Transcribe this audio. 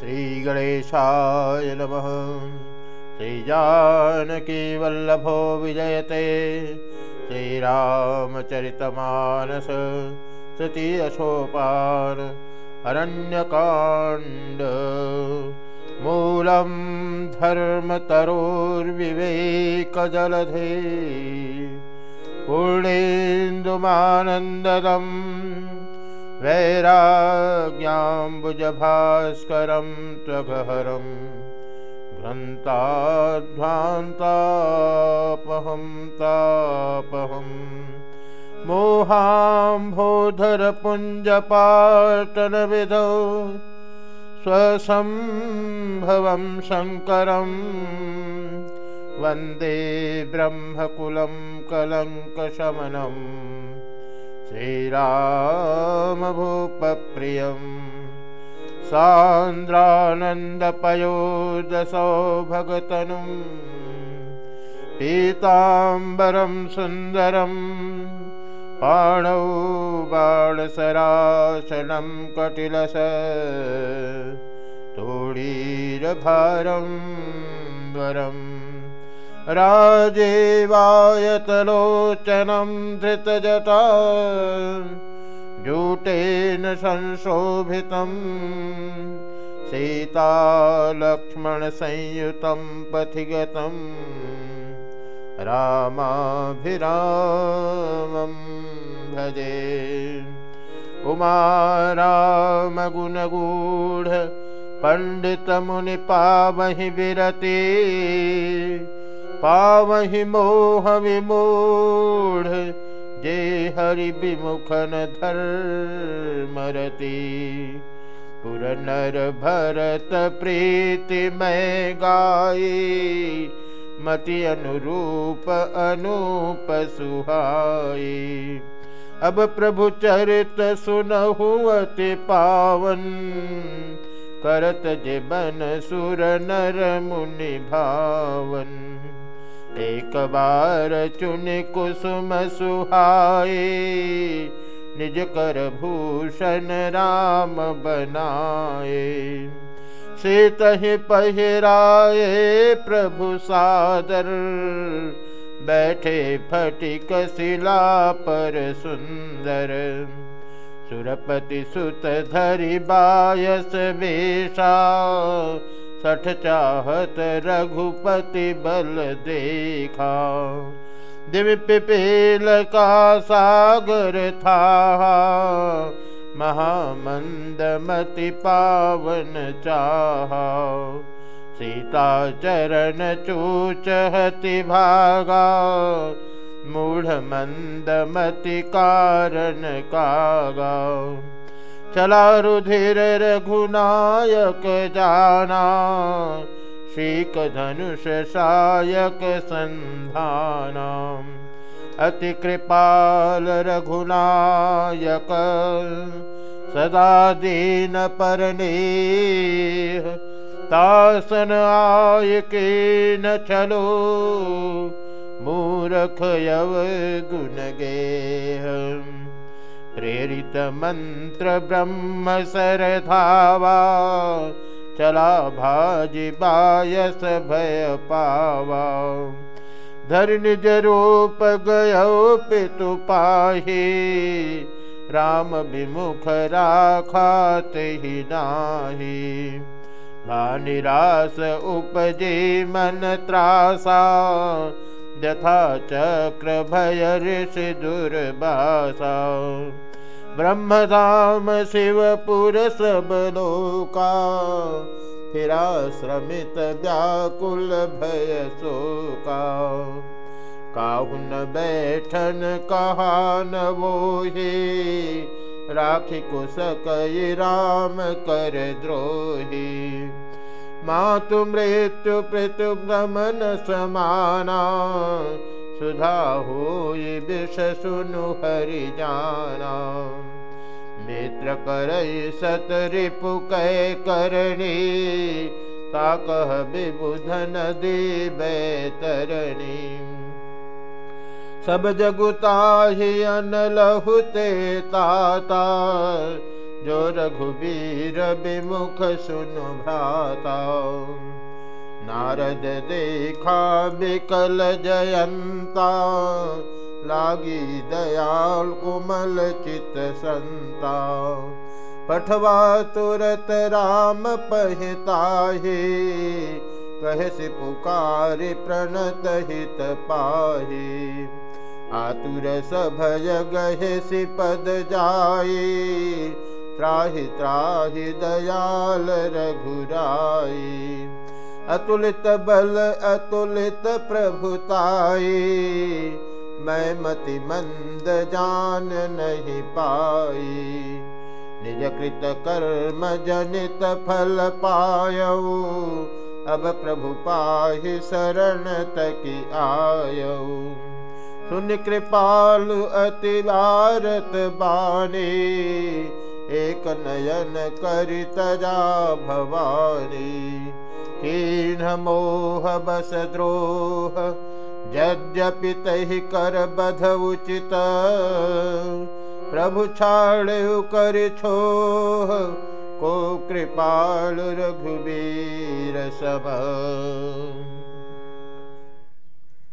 श्रीगणेशाय नमः। श्रीजानकीवल्लभो विजयते। श्रीरामचरितमानस तृतीयसोपान अरण्यकाण्ड। मूलं धर्मतरोर्विवेकजलधे। पूर्णेन्दुमानन्ददम् वैराग्याम्बुजभास्करं त्वगहरं भ्रन्ताध्वान्तापहं तापहं मोहाम्भोधरपुञ्जपाटनविधौ स्वसम्भवं शङ्करं वन्दे ब्रह्मकुलं कलङ्कशमनम् श्रीरामभूपप्रियं सान्द्रानन्दपयोदशौ भगतनुं पीताम्बरं सुन्दरं पाणौ बाणसराशनं कटिलस तोडीरभारं वरम् राजेवायतलोचनं धृतजटा जूटेन संशोभितं सीतालक्ष्मणसंयुतं पथि गतं रामाभिरामं भजे। उमा रामगुणगूढ पण्डितमुनिपावहि विरति पावहि मोह विमूढ़ जे हरि विमुखन धर मरती पुर नर भरत प्रीति मैं गाई, मति अनुरूप अनूप सुहाई। अब प्रभु चरित सुनहुअति पावन, करत जीवन सुर नर मुनि भावन। एक बार चुन कुसुम सुहाए, निज कर भूषण राम बनाए। सीत पहिराए प्रभु सादर, बैठे फटिक शिला पर सुंदर। सुरपति सुत धरि बायस बेशा सठ चाहत रघुपति बल देखा। दिव्य पिपील का सागर था महामंदमति पावन चाह। सीता चरण चूचहति भागा। मूढ़ मंदमति कारण कागा। चला रुधिर रघुनायक जाना शीक धनुष सायक संधाना। अति कृपाल रघुनायक, सदा दीन परने तासन आय के न चलो, मूरख यव गुण गे प्रेरित मंत्र ब्रह्म सर धावा चला भाजी बायस भय पावा धर निज रूप गयो पितु पाही राम विमुख राखात ही नाही निराश उपजे मन त्रासा यथा चक्र भय ऋषि दुर्बासा ब्रह्मधाम शिवपुर सब लोका फिरा श्रमित व्याकुल भय शोका। काहुन बैठन कहा न वो राखी कुशक राम कर द्रोही। मातु मृत्यु प्रत्यु भ्रमण समाना सुधा हो विष सुनु हरि जाना। मित्र कर सत रिपु कै करणी ताकह विबुधन दी बैतरणी। सब जगुता ही अन लहुते ताता, जो रघुबीर विमुख सुनु भ्राता। नारद देखा बिकल जयंता लागी दयाल कुमल चित संता पठवा तुरत राम पहताहे कह से पुकार प्रणत हित पाहे। आतुर सभय गहे सि पद जाए त्राहि त्राहि दयाल रघुराई अतुलित बल, अतुलित प्रभुताई मैं मति मंद जान नहीं पाई। निज कृत कर्म जनित फल पायऊ, अब प्रभु पाहि शरण तक आयऊ। सुन कृपाल अति भारत बानी, एक नयन कर तजा भवानी। ी यद्यपि तैः करबध उचित। प्रभु छाळयु करिछोः को कृपाल कृपाळ रघुवीरसव